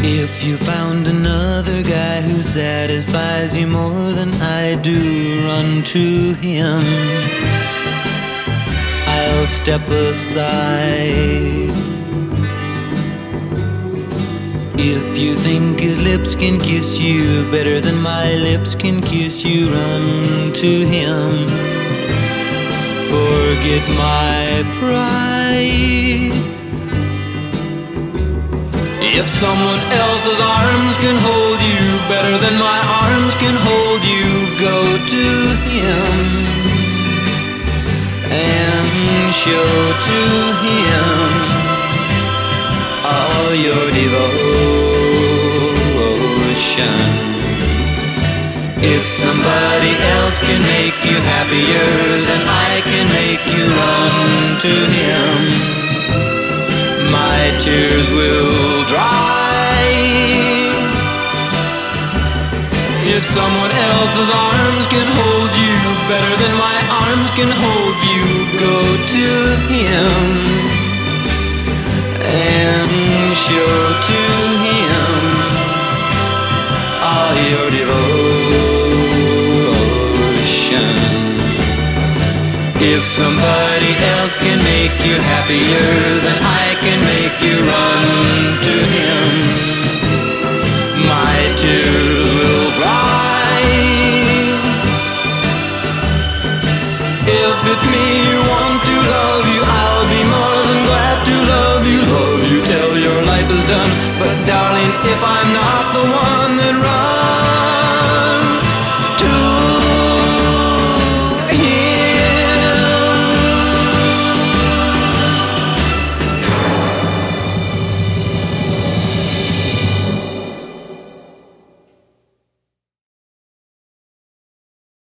If you found another guy who satisfies you more than I do, run to him. I'll step aside. If you think his lips can kiss you better than my lips can kiss you, run to him. Forget my pride. If someone else's arms can hold you better than my arms can hold you, go to him and show to him all your devotion. If somebody else can make you happier, then I can make you run to him my tears will If someone else's arms can hold you better than my arms can hold you, go to him and show to him all your devotion. If somebody else can make you happier than I can make you run not the one that runs.